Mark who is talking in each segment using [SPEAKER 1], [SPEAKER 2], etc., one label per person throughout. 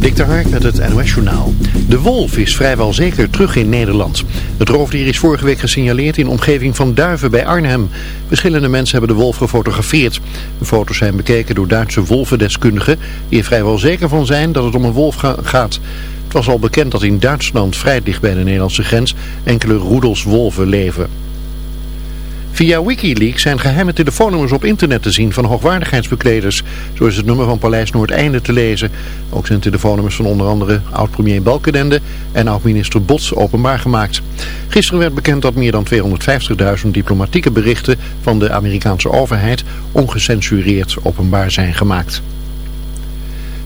[SPEAKER 1] Dik de Hark met het NOS Journaal. De wolf is vrijwel zeker terug in Nederland. Het roofdier is vorige week gesignaleerd in omgeving van Duiven bij Arnhem. Verschillende mensen hebben de wolf gefotografeerd. De foto's zijn bekeken door Duitse wolvendeskundigen... die er vrijwel zeker van zijn dat het om een wolf gaat. Het was al bekend dat in Duitsland, vrij dicht bij de Nederlandse grens... enkele roedels wolven leven. Via Wikileaks zijn geheime telefoonnummers op internet te zien van hoogwaardigheidsbekleders. Zo is het nummer van Paleis Noordeinde te lezen. Ook zijn telefoonnummers van onder andere oud-premier Balkenende en oud-minister Bots openbaar gemaakt. Gisteren werd bekend dat meer dan 250.000 diplomatieke berichten van de Amerikaanse overheid ongecensureerd openbaar zijn gemaakt.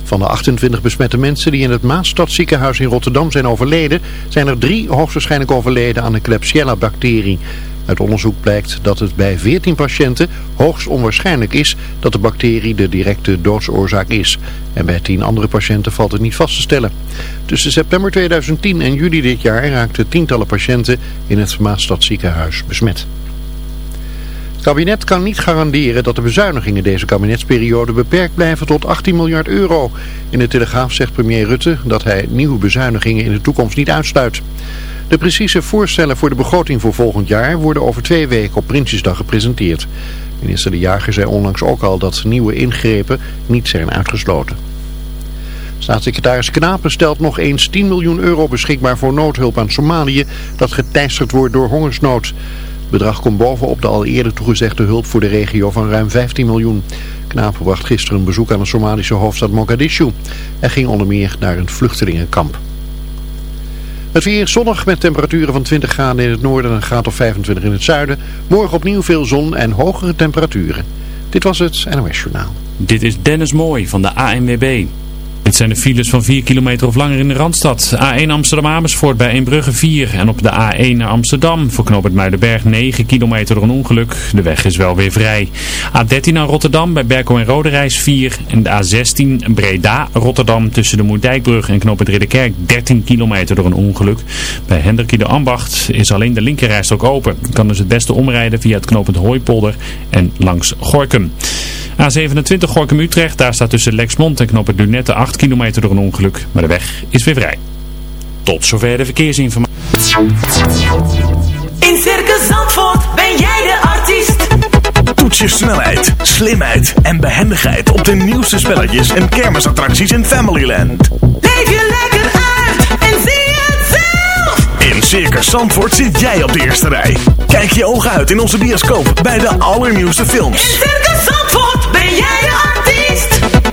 [SPEAKER 1] Van de 28 besmette mensen die in het Maasstadziekenhuis in Rotterdam zijn overleden, zijn er drie hoogstwaarschijnlijk overleden aan de Klebsiella-bacterie. Uit onderzoek blijkt dat het bij 14 patiënten hoogst onwaarschijnlijk is dat de bacterie de directe doodsoorzaak is. En bij 10 andere patiënten valt het niet vast te stellen. Tussen september 2010 en juli dit jaar raakten tientallen patiënten in het Maasstadziekenhuis besmet. Het kabinet kan niet garanderen dat de bezuinigingen deze kabinetsperiode beperkt blijven tot 18 miljard euro. In de Telegraaf zegt premier Rutte dat hij nieuwe bezuinigingen in de toekomst niet uitsluit. De precieze voorstellen voor de begroting voor volgend jaar worden over twee weken op Prinsjesdag gepresenteerd. Minister De Jager zei onlangs ook al dat nieuwe ingrepen niet zijn uitgesloten. Staatssecretaris Knapen stelt nog eens 10 miljoen euro beschikbaar voor noodhulp aan Somalië dat geteisterd wordt door hongersnood. Het bedrag komt bovenop de al eerder toegezegde hulp voor de regio van ruim 15 miljoen. Knapen bracht gisteren een bezoek aan de Somalische hoofdstad Mogadishu. en ging onder meer naar een vluchtelingenkamp. Het weer zonnig met temperaturen van 20 graden in het noorden en een graad of 25 in het zuiden. Morgen opnieuw veel zon en hogere temperaturen. Dit was het NOS Journaal.
[SPEAKER 2] Dit is Dennis Mooi van de ANWB. Dit zijn de files van 4 kilometer of langer in de Randstad. A1 Amsterdam-Amersfoort bij Eembrugge 4. En op de A1 naar Amsterdam voor knoop het Muidenberg 9 kilometer door een ongeluk. De weg is wel weer vrij. A13 naar Rotterdam bij Berko en Roderijs 4. En de A16 Breda-Rotterdam tussen de Moerdijkbrug en knoop het Ridderkerk 13 kilometer door een ongeluk. Bij Hendrikie de Ambacht is alleen de linkerrijstok open. Je kan dus het beste omrijden via het knooppunt Hooipolder en langs Gorkum. A27 Gorkum-Utrecht, daar staat tussen Lexmond en Knoppen Lunette 8 kilometer door een ongeluk, maar de weg is weer vrij. Tot zover de verkeersinformatie.
[SPEAKER 3] In Circus Zandvoort ben jij de artiest.
[SPEAKER 4] Toets je snelheid, slimheid en behendigheid op de nieuwste spelletjes en kermisattracties in Familyland.
[SPEAKER 3] Leef je lekker uit en zie het zelf.
[SPEAKER 4] In Circus Zandvoort zit jij op de eerste rij. Kijk je ogen uit in onze bioscoop bij de allernieuwste films.
[SPEAKER 3] In Circus Zandvoort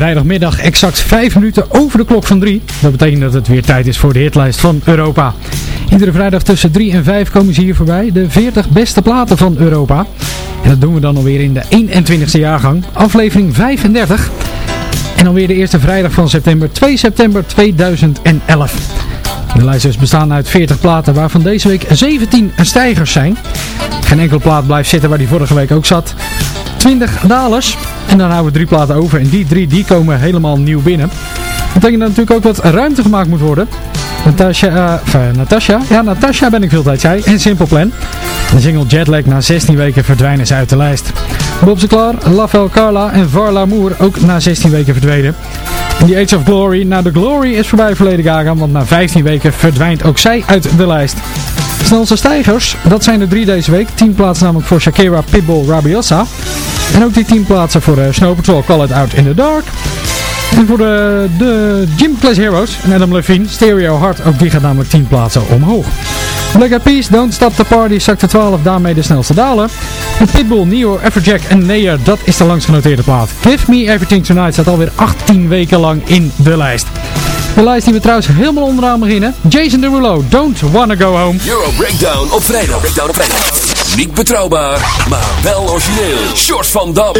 [SPEAKER 5] Vrijdagmiddag exact 5 minuten over de klok van 3. Dat betekent dat het weer tijd is voor de hitlijst van Europa. Iedere vrijdag tussen 3 en 5 komen ze hier voorbij. De 40 beste platen van Europa. En dat doen we dan alweer in de 21ste jaargang. Aflevering 35. En alweer de eerste vrijdag van september, 2 september 2011. De lijst is bestaan uit 40 platen, waarvan deze week 17 stijgers zijn. Geen enkele plaat blijft zitten waar die vorige week ook zat. 20 dalers. En dan houden we drie platen over. En die drie die komen helemaal nieuw binnen. Betekent dat natuurlijk ook wat ruimte gemaakt moet worden. Natasha, uh, Natasha, ja Natasha ben ik veel tijd zei. En Simple Plan. De single Jetlag na 16 weken verdwijnen ze uit de lijst. Bob Sinclair, Lafel Carla en Var Moore ook na 16 weken verdwenen. The Age of Glory, nou de Glory is voorbij verleden Gaga, want na 15 weken verdwijnt ook zij uit de lijst. Snelste stijgers, dat zijn er drie deze week. 10 plaatsen namelijk voor Shakira, Pitbull, Rabiosa. En ook die 10 plaatsen voor de Snow Patrol, Call It Out in the Dark. En voor de, de Gym Class Heroes en Adam Levine, Stereo Heart, ook die gaat namelijk 10 plaatsen omhoog. Black Eyed Peas, Don't Stop the Party, zakte 12, daarmee de snelste daler. En Pitbull, Neo, Everjack en Neer, dat is de langst genoteerde plaat. Give Me Everything Tonight staat alweer 18 weken lang in de lijst. De lijst die we trouwens helemaal onderaan beginnen. Jason Derulo, Don't Wanna Go Home.
[SPEAKER 6] Euro Breakdown op vrijdag. Breakdown op vrijdag. Niet betrouwbaar, maar wel origineel. Short van Dam.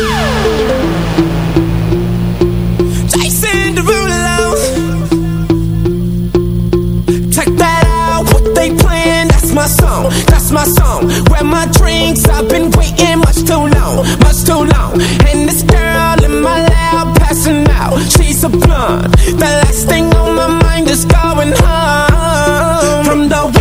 [SPEAKER 3] She's a blonde. The last thing on my mind is going home. From the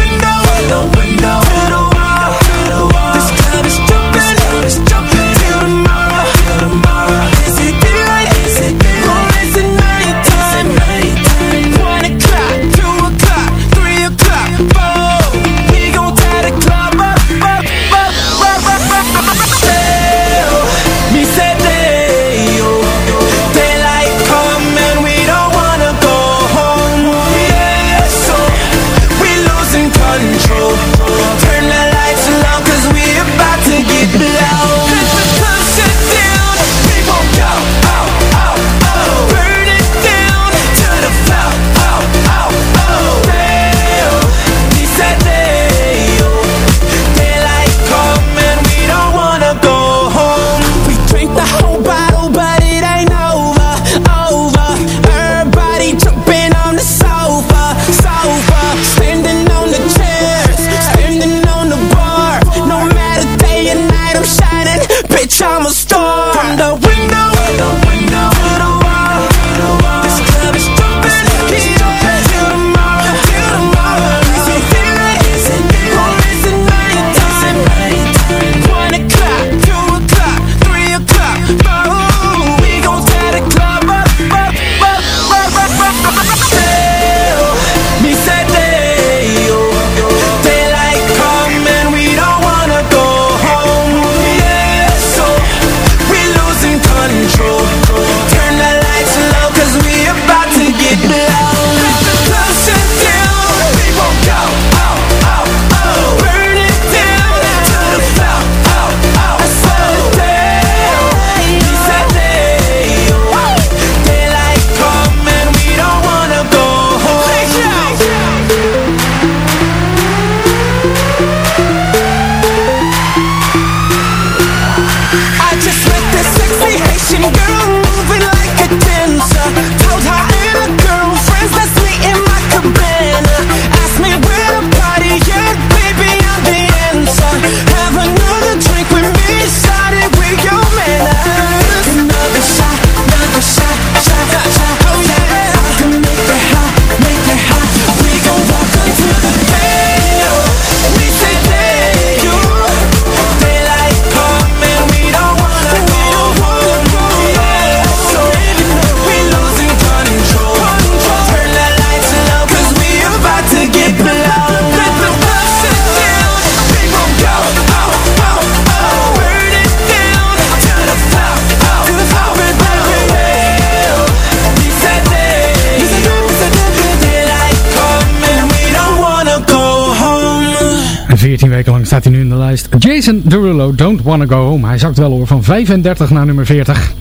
[SPEAKER 5] Jason Derulo, Don't Wanna Go Home. Hij zakt wel hoor, van 35 naar nummer 40.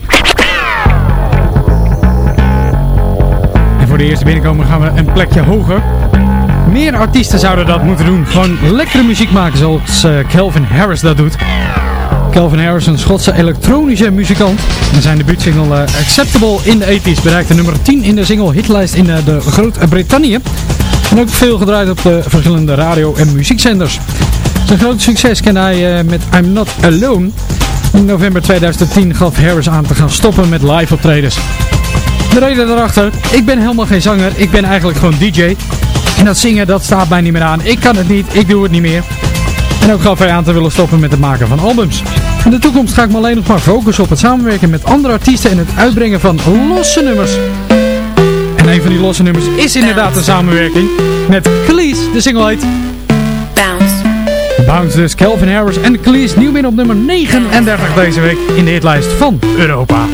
[SPEAKER 5] En voor de eerste binnenkomen gaan we een plekje hoger. Meer artiesten zouden dat moeten doen. Gewoon lekkere muziek maken zoals eh, Kelvin Harris dat doet. Calvin Harris, een Schotse elektronische muzikant. En zijn debuutsingle uh, Acceptable in de 80s bereikte nummer 10 in de single hitlijst in uh, de Groot-Brittannië. En ook veel gedraaid op de verschillende radio- en muziekzenders. Zijn grote succes kende hij met I'm Not Alone. In november 2010 gaf Harris aan te gaan stoppen met live optredens. De reden daarachter, ik ben helemaal geen zanger, ik ben eigenlijk gewoon DJ. En dat zingen, dat staat mij niet meer aan. Ik kan het niet, ik doe het niet meer. En ook gaf hij aan te willen stoppen met het maken van albums. In de toekomst ga ik me alleen nog maar focussen op het samenwerken met andere artiesten en het uitbrengen van losse nummers. En een van die losse nummers is inderdaad een samenwerking met Khalees. De single heet Bounce. Bounce dus, Calvin Harris en Khalees nieuw binnen op nummer 39 deze week in de hitlijst van Europa.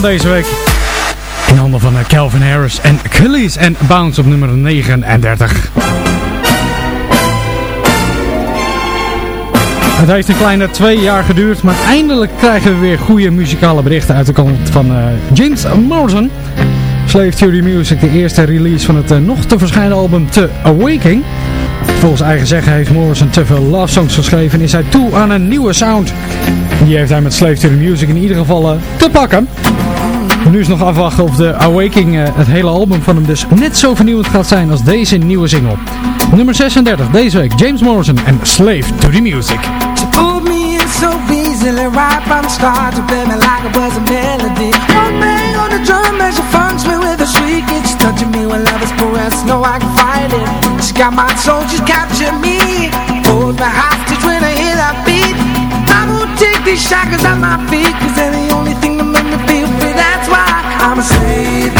[SPEAKER 5] Deze week. In handen van eh, Calvin Harris en Khalees en Bounce op nummer 39. Het heeft een kleine twee jaar geduurd, maar eindelijk krijgen we weer goede muzikale berichten uit de kant van uh, James Morrison. Slave Theory Music, de eerste release van het uh, nog te verschijnen album The Awakening. Volgens eigen zeggen heeft Morrison te veel love songs geschreven en is hij toe aan een nieuwe sound. Die heeft hij met Slave to the Music in ieder geval te pakken nu is nog afwachten of de Awakening, uh, het hele album van hem dus net zo vernieuwend gaat zijn als deze nieuwe single. Nummer 36 deze week, James Morrison en Slave to the Music. She pulled me in so easily, right from the start, to play me like it was a melody. One bang on the drum as she funks me with a shriek, it's
[SPEAKER 7] touching me when love is pressed, no I can fight it. She got my soul, she's captured me, hold my hostage when I hear that beat. I won't take these shackles on my feet, cause any
[SPEAKER 8] Save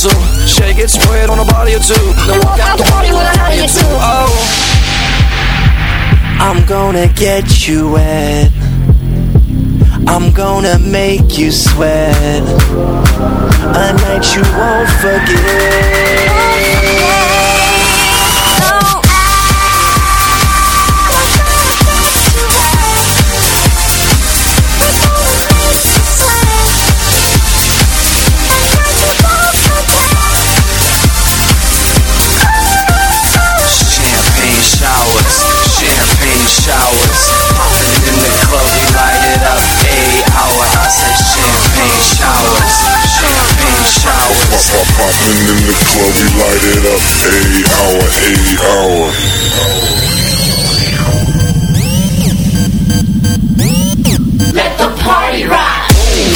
[SPEAKER 9] two. Shake it, spray it on a body or two. Now walk out the party with a hottie or two. Oh. I'm gonna get you wet. I'm gonna make you sweat. A night you won't forget. showers, champagne showers. Popping in the club, we light it up. 80 hour,
[SPEAKER 10] 80 hour.
[SPEAKER 7] Let the
[SPEAKER 11] party rock.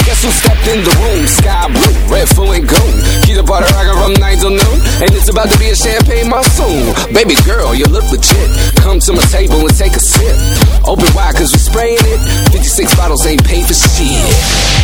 [SPEAKER 11] Guess who stepped in the room? Sky blue, red, full and gold. Keep the party rocking from 9 till noon. And it's about to be a champagne monsoon. Baby girl, you look legit. Come to my table and take a sip. Open wide, cause we spraying it. 56 bottles ain't paid for shit.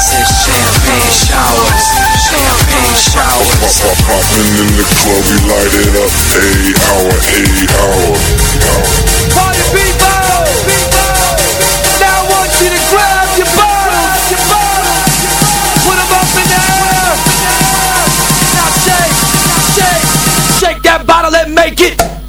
[SPEAKER 11] Said champagne showers, champagne showers.
[SPEAKER 10] Pop, pop, poppin' in the club, we light it up. Eight hour, eight hour.
[SPEAKER 4] Party people! Now I want you to grab your bottles, your bottles, put 'em up in the air. Now shake, shake, shake that bottle and make it.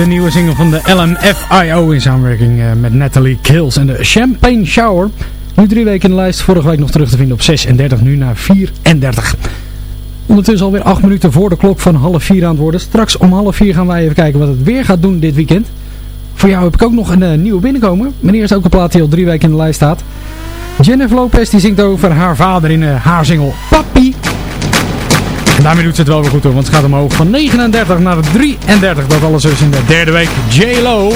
[SPEAKER 5] De nieuwe single van de LMFIO in samenwerking eh, met Natalie Kills en de Champagne Shower. Nu drie weken in de lijst, vorige week nog terug te vinden op 36, nu naar 34. Ondertussen alweer 8 minuten voor de klok van half 4 aan het worden. Straks om half 4 gaan wij even kijken wat het weer gaat doen dit weekend. Voor jou heb ik ook nog een eh, nieuwe binnenkomen. Meneer is ook een plaat die al drie weken in de lijst staat. Jennifer Lopez die zingt over haar vader in uh, haar single Papi. Daarmee doet ze het wel weer goed hoor, want ze gaat omhoog van 39 naar 33. Dat alles dus in de derde week. J-Lo.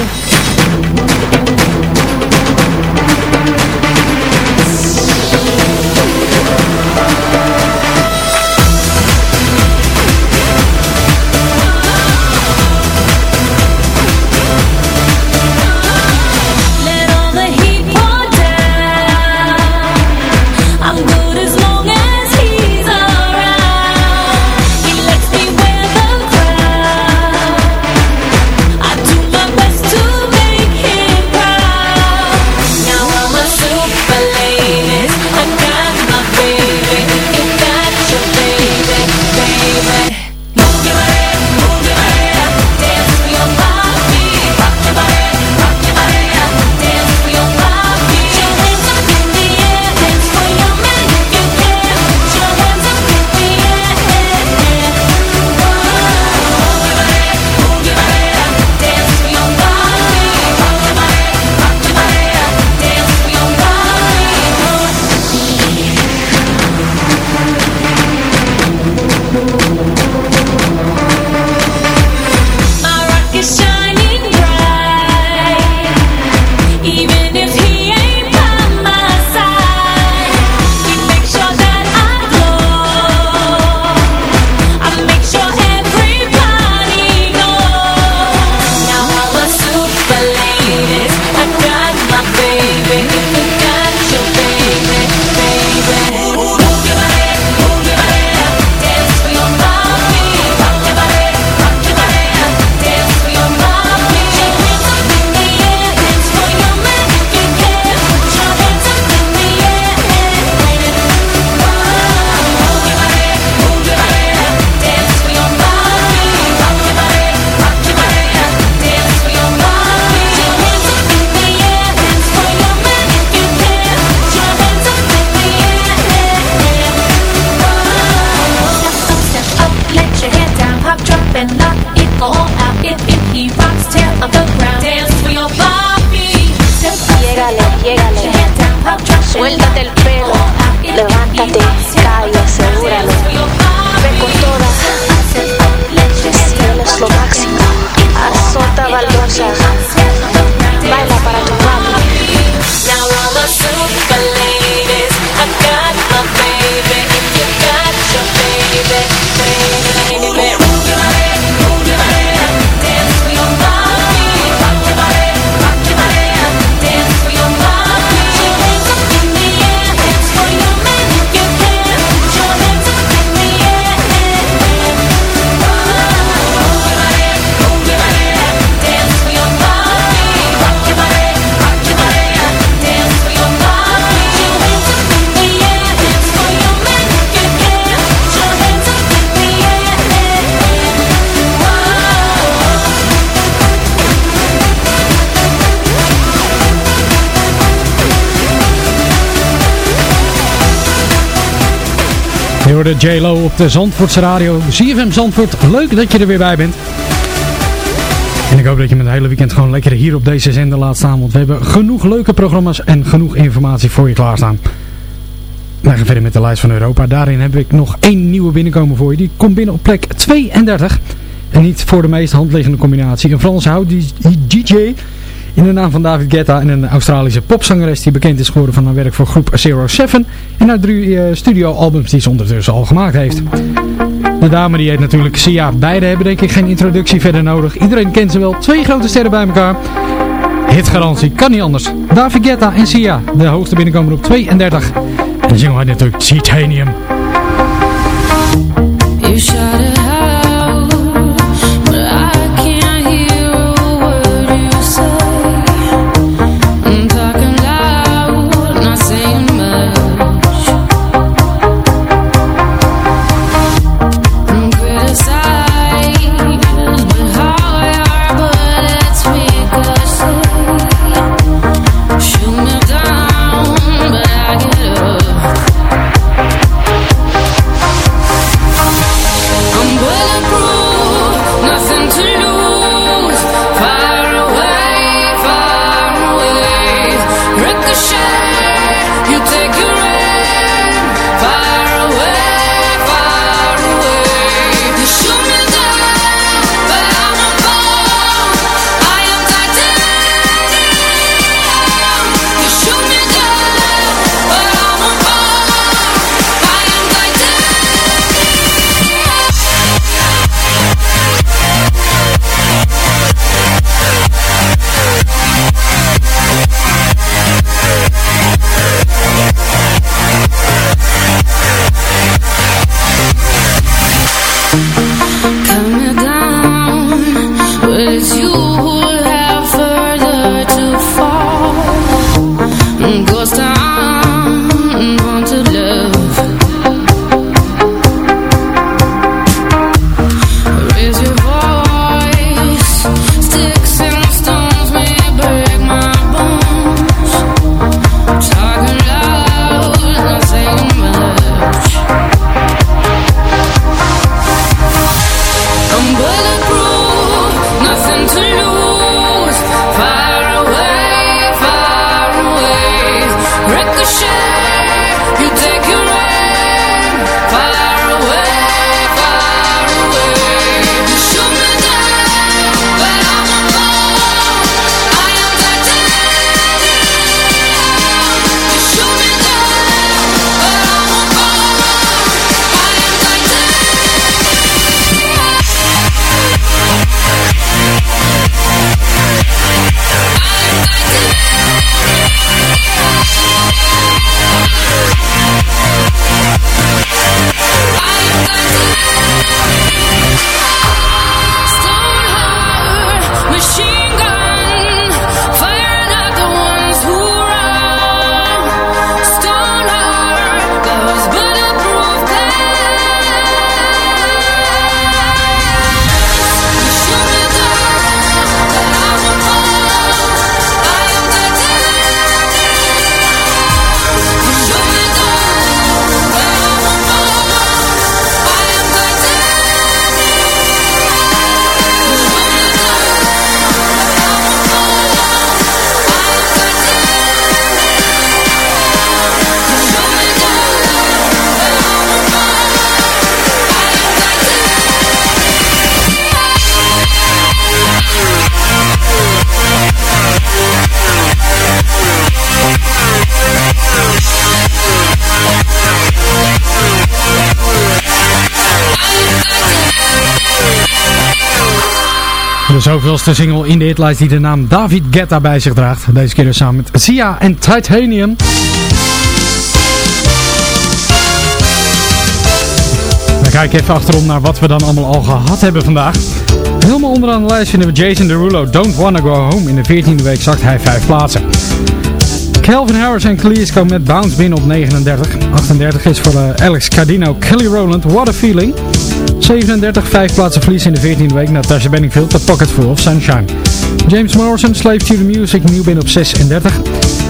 [SPEAKER 5] Hoorde J-Lo op de Zandvoortse radio. CFM Zandvoort, leuk dat je er weer bij bent. En ik hoop dat je me het hele weekend gewoon lekker hier op deze zender laat staan. Want we hebben genoeg leuke programma's en genoeg informatie voor je klaarstaan. We gaan verder met de lijst van Europa. Daarin heb ik nog één nieuwe binnenkomen voor je. Die komt binnen op plek 32. En niet voor de meest handliggende combinatie. Een hout DJ in de naam van David Guetta en een Australische popzangeres die bekend is geworden van haar werk voor groep Zero Seven en haar drie uh, studioalbums die ze ondertussen al gemaakt heeft. De dame die heet natuurlijk Sia. Beide hebben denk ik geen introductie verder nodig. Iedereen kent ze wel. Twee grote sterren bij elkaar. Hitgarantie kan niet anders. David Guetta en Sia. De hoogste binnenkomen op 32. En single heet natuurlijk Titanium.
[SPEAKER 12] You
[SPEAKER 5] zoveelste single in de hitlijst die de naam David Guetta bij zich draagt. Deze keer dus samen met Sia en Titanium. Dan kijk ik even achterom naar wat we dan allemaal al gehad hebben vandaag. Helemaal onderaan de lijst vinden we Jason Derulo. Don't Wanna Go Home. In de 14e week zakt hij 5 plaatsen. Calvin Harris en komen met Bounce binnen op 39. 38 is voor eh, Alex Cardino, Kelly Rowland, What a Feeling. 37, 5 plaatsen verlies in de 14e week. Natasha Benningfield, The Pocket Full of Sunshine. James Morrison, Slave to the Music, nieuw binnen op 36.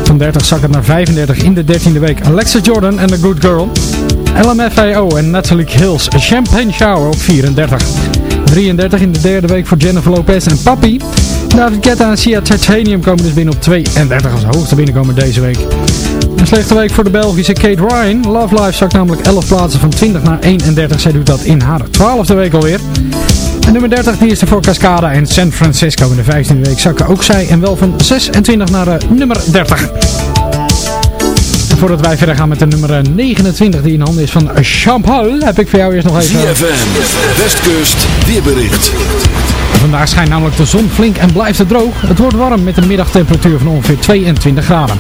[SPEAKER 5] Van 30 zak het naar 35 in de 13e week. Alexa Jordan en The Good Girl. LMFAO en Natalie Hills. Champagne Shower op 34. 33 in de derde week voor Jennifer Lopez en Papi. David Guetta en Sia Titanium komen dus binnen op 32 als hoogste binnenkomen deze week. Een slechte week voor de Belgische Kate Ryan. Love Life zakt namelijk 11 plaatsen van 20 naar 31. Zij doet dat in haar 12e week alweer. En nummer 30 die is er voor Cascada en San Francisco. In de 15e week zakken ook zij en wel van 26 naar uh, nummer 30. En voordat wij verder gaan met de nummer 29 die in handen is van Champagne, heb ik voor jou eerst nog even...
[SPEAKER 6] ZFM, Westkust, weerbericht.
[SPEAKER 5] Vandaag schijnt namelijk de zon flink en blijft het droog. Het wordt warm met een middagtemperatuur van ongeveer 22 graden.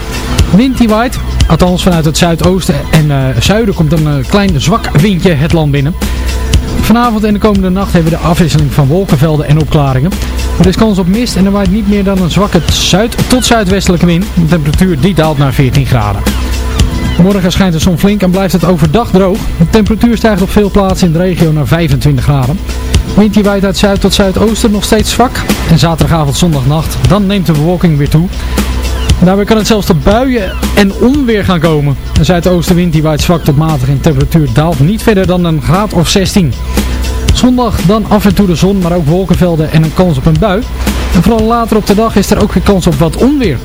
[SPEAKER 5] Wind die waait, althans vanuit het zuidoosten en uh, zuiden komt een uh, klein zwak windje het land binnen. Vanavond en de komende nacht hebben we de afwisseling van wolkenvelden en opklaringen. Er is kans op mist en er waait niet meer dan een zwakke zuid- tot zuidwestelijke wind. De temperatuur die daalt naar 14 graden. Morgen schijnt de zon flink en blijft het overdag droog. De temperatuur stijgt op veel plaatsen in de regio naar 25 graden. Wind die waait uit zuid tot zuidoosten nog steeds zwak. En zaterdagavond, zondagnacht, dan neemt de bewolking weer toe. Daarbij kan het zelfs tot buien en onweer gaan komen. De zuidoostenwind die waait zwak tot matig en de temperatuur daalt niet verder dan een graad of 16. Zondag dan af en toe de zon, maar ook wolkenvelden en een kans op een bui. En vooral later op de dag is er ook weer kans op wat onweer.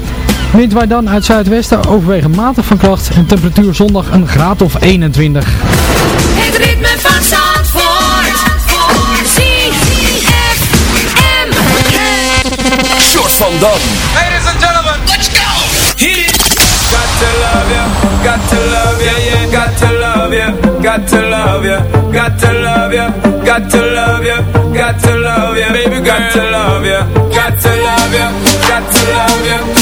[SPEAKER 5] Wind waait dan uit zuidwesten overwegend matig van kracht en temperatuur zondag een graad of 21.
[SPEAKER 12] Het ritme van Zandvoort. ZFM.
[SPEAKER 6] Short van Dam.
[SPEAKER 13] Ladies and gentlemen, let's go! Hit it! Got to love you, got to love you, yeah, got to love you, got to love you, got to love you, got to love you, got to love you, baby, got to love you, got to love you, got to love you,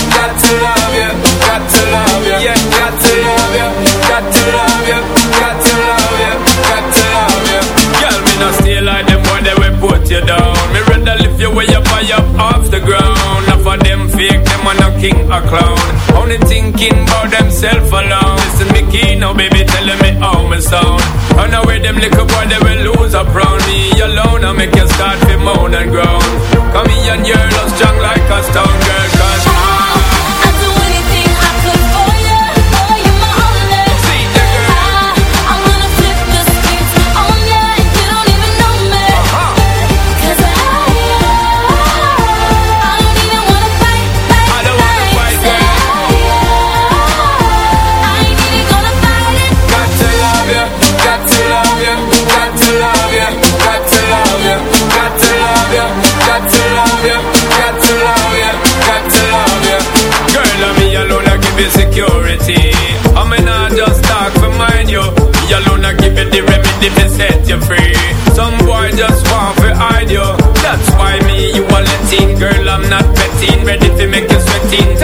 [SPEAKER 13] king or clown. Only thinking about themself alone. Listen, me key now, baby, telling me how me sound. Run away, them little boy, they will lose up round me alone. I make you start to moan and groan. Come here and you're strong like a stone girl,
[SPEAKER 6] King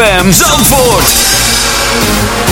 [SPEAKER 6] ZFM Zandvoort.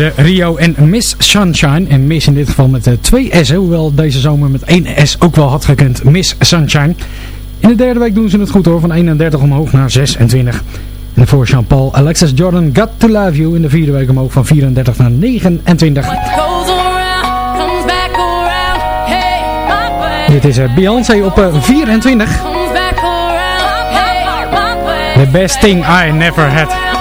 [SPEAKER 5] hoorde Rio en Miss Sunshine. En Miss in dit geval met eh, twee S'en. Hoewel deze zomer met één S ook wel had gekund. Miss Sunshine. In de derde week doen ze het goed hoor. Van 31 omhoog naar 26. En voor Jean-Paul Alexis Jordan Got To Love You. In de vierde week omhoog van 34 naar 29. Dit is uh, Beyoncé op eh, 24. The best thing I never had.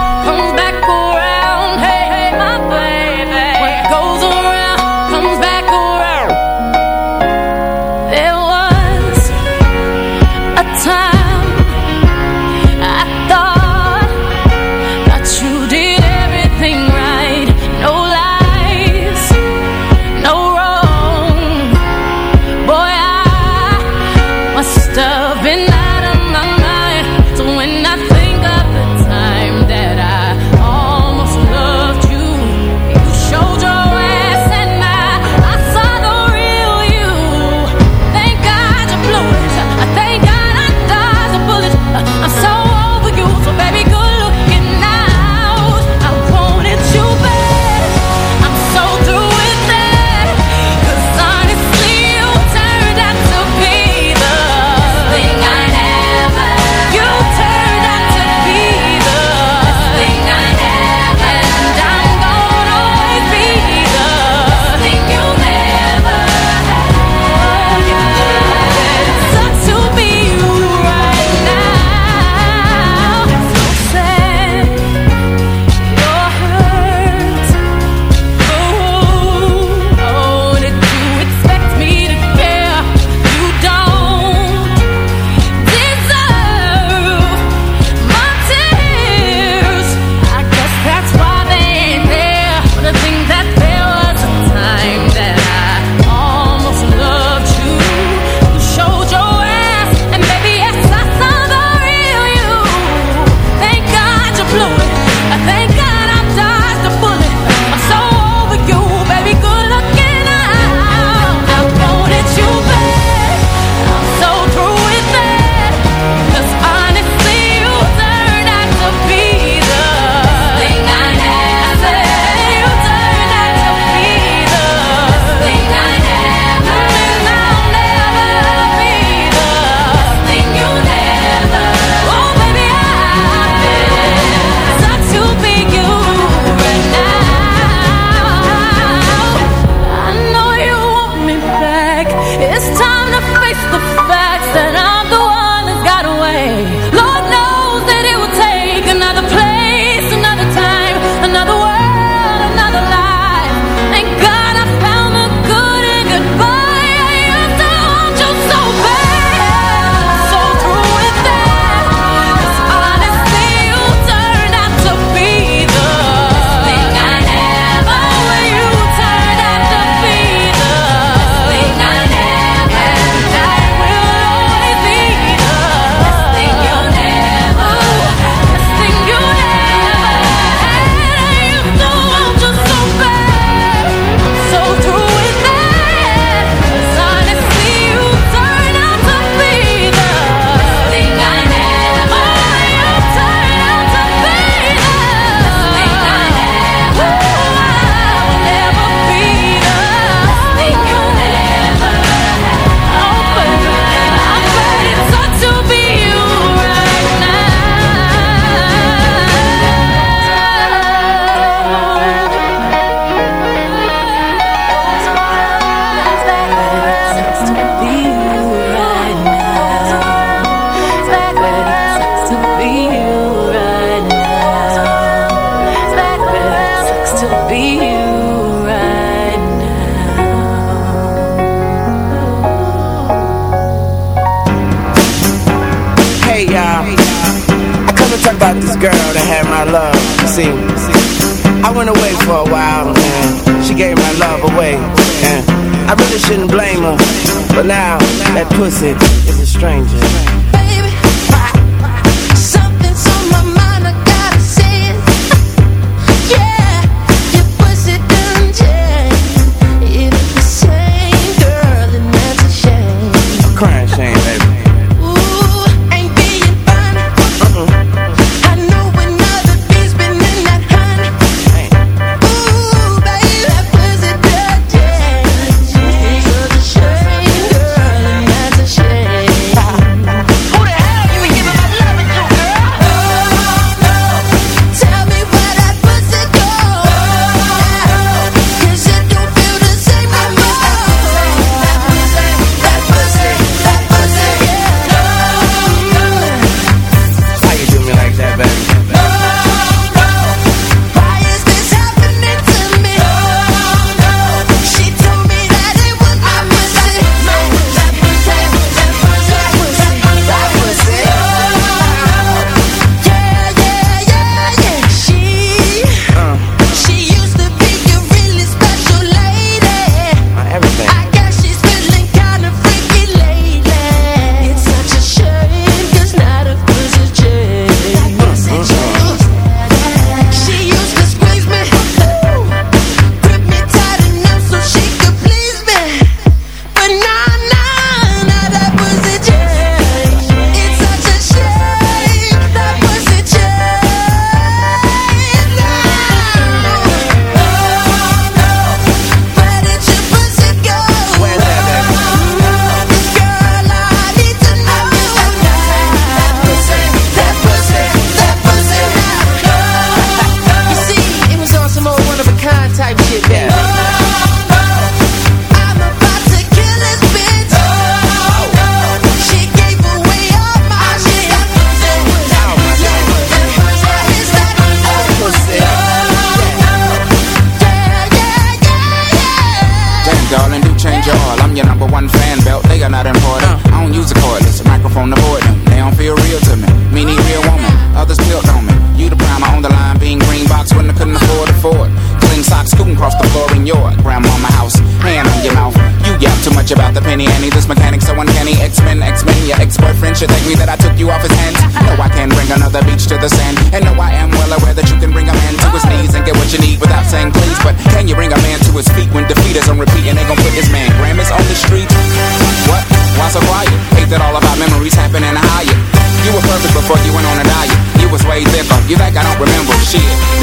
[SPEAKER 14] shit.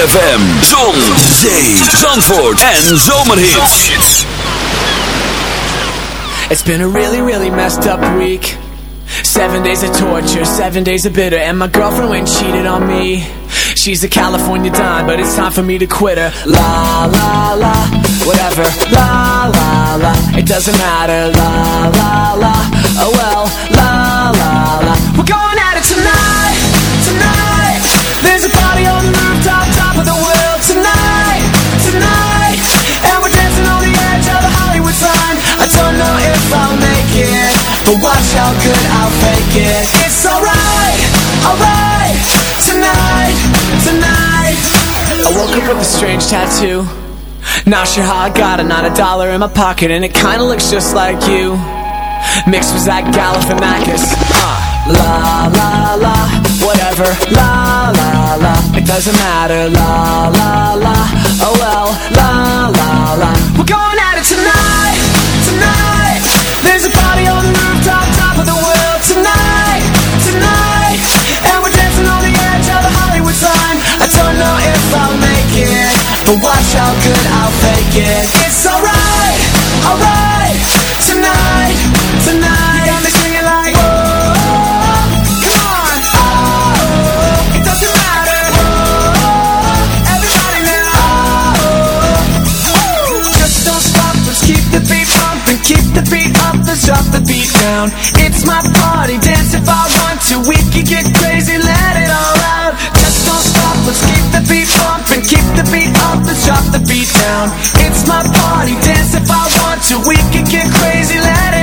[SPEAKER 15] ZFM, Zon, Zee, Zandvoort en Zomerhits.
[SPEAKER 16] It's been a really, really messed up week. Seven days of torture, seven days of bitter And my girlfriend went cheated on me She's a California dime, but it's time for me to quit her La, la, la, whatever La, la, la, it doesn't matter La, la, la strange tattoo. Not sure how I got it, not a dollar in my pocket And it kinda looks just like you. Mixed with Zach Galifianakis. Uh, La, la, la, whatever. La, la, la, it doesn't matter. La, la, la, oh well. La, la, la, we're going alright the
[SPEAKER 17] beat up, let's drop the beat down. It's my party, dance if I want to. We can get crazy, let it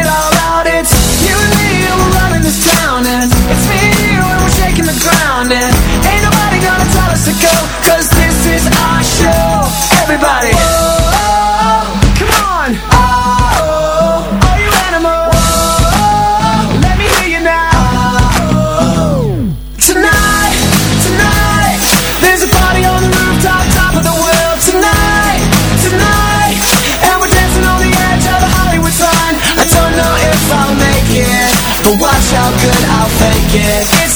[SPEAKER 17] yeah.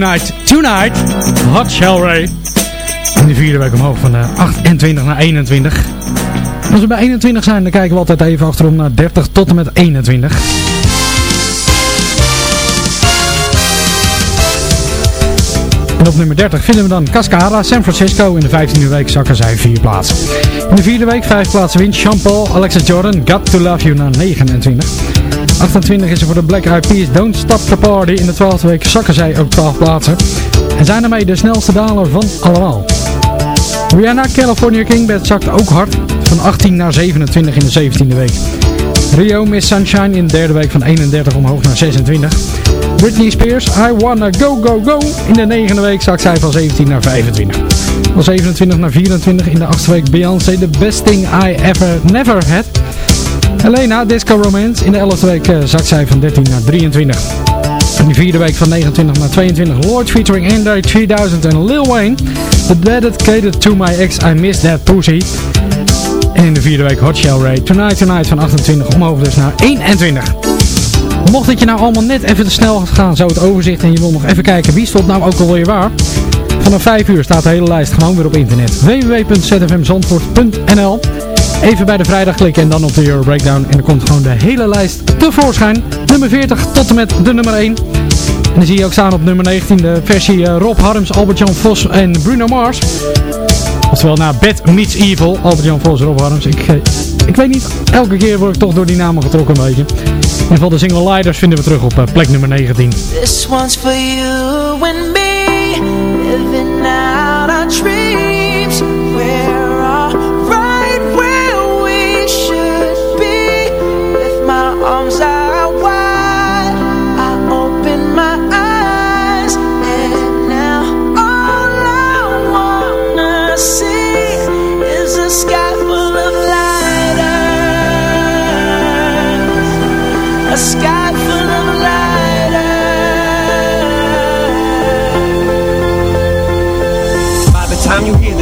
[SPEAKER 17] Tonight, Tonight,
[SPEAKER 5] Hot Shell Ray. In de vierde week omhoog van eh, 28 naar 21. En Als we bij 21 zijn, dan kijken we altijd even achterom naar 30 tot en met 21. En op nummer 30 vinden we dan Cascara, San Francisco. In de 15e week zakken zij vier plaatsen. In de vierde week vijf plaatsen winst Jean-Paul, Alexa Jordan, Got To Love You naar 29. 28 is er voor de Black Eyed Peas, Don't Stop The Party. In de 12e week zakken zij ook 12 plaatsen. En zijn daarmee de snelste daler van allemaal. Rihanna, California King zakt ook hard. Van 18 naar 27 in de 17e week. Rio Miss Sunshine in de derde week van 31 omhoog naar 26. Britney Spears, I Wanna Go Go Go. In de negende week zakt zij van 17 naar 25. Van 27 naar 24 in de achtste week Beyoncé, The Best Thing I Ever Never Had. Helena, Disco Romance. In de 11e week eh, zakt zij van 13 naar 23. In de vierde week van 29 naar 22 Lord featuring Andre 3000 en Lil Wayne. The Dedicated to My Ex, I Miss That Pussy. En in de vierde week Hot Shell Ray. Tonight Tonight van 28 omhoog dus naar 21. Mocht het je nou allemaal net even te snel gaan, zo het overzicht. En je wil nog even kijken wie stond nou ook alweer waar. Vanaf 5 uur staat de hele lijst gewoon weer op internet. www.zfmzandvoort.nl Even bij de vrijdag klikken en dan op de Euro Breakdown. En dan komt gewoon de hele lijst tevoorschijn. Nummer 40 tot en met de nummer 1. En dan zie je ook staan op nummer 19 de versie eh, Rob Harms, Albert-Jan Vos en Bruno Mars. Oftewel naar Bad Meets Evil, Albert-Jan Vos, Rob Harms. Ik, eh, ik weet niet, elke keer word ik toch door die namen getrokken een beetje. In ieder geval de single Liders vinden we terug op eh, plek nummer 19.
[SPEAKER 16] This one's for you and me, living out our dreams. We're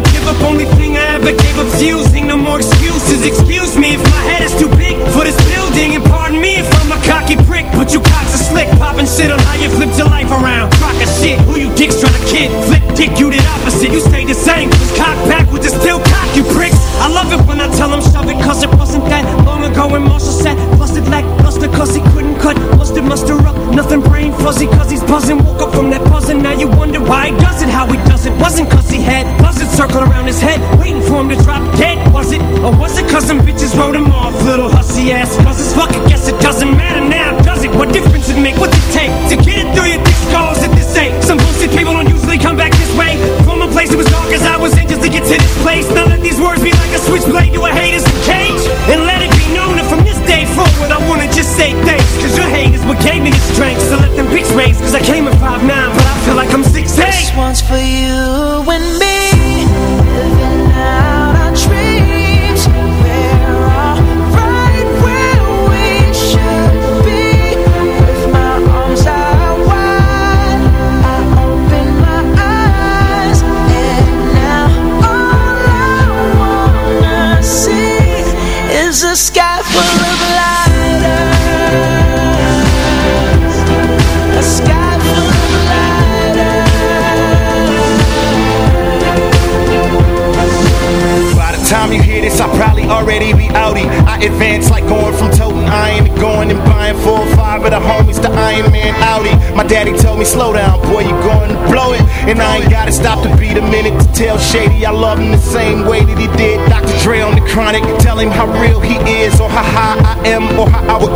[SPEAKER 18] to ever give up. Only thing I ever gave up's using. No more excuses. Excuse me if my head is too big for this building, and pardon me if I'm a cocky prick. But you cocks are slick, popping shit on how you flipped your life around. Crock of shit, who you dicks trying to kid? Flip dick, you did opposite. You stay the same. Just cock with and still cock, you pricks. I love it when I tell him shove it, cause it wasn't that long ago when Marshall said, busted like luster, cause he couldn't cut. Busted muster up, nothing brain fuzzy, cause he's buzzing. Woke up from that buzzing, now you wonder why he does it, how he does it. Wasn't cause he had buzzards circling around his head, waiting for him to drop dead, was it? Or was it cause some bitches wrote him off, little hussy ass? Cause it's fuck, I guess it doesn't matter now, does it? What difference it make? What's it take to get it through your skulls at this ain't? Some bullshit people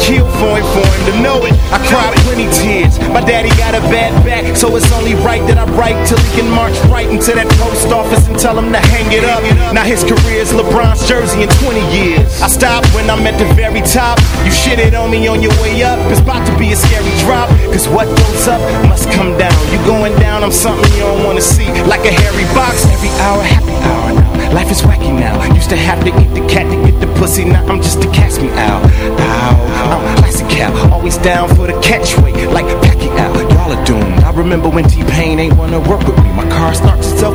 [SPEAKER 19] kill for him, for him to know it. I cried plenty tears. My daddy got a bad back, so it's only right that I write till he can march right into that post office and tell him to hang it up. Now his career's LeBron's jersey in 20 years. I stop when I'm at the very top. You shitted on me on your way up. It's about to be a scary drop. Cause what goes up must come down. You going down, I'm something you don't wanna see. Like a hairy box, every hour, happy hour now. Life is wacky now. Used to have to eat the cat to get the pussy. Now I'm just a catch me out. Ow, I'm classic cow. Always down for the catchway. Like Pacquiao. Y'all are doomed. I remember when T-Pain ain't wanna work with me. My car starts itself,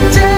[SPEAKER 16] Just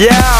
[SPEAKER 4] Yeah,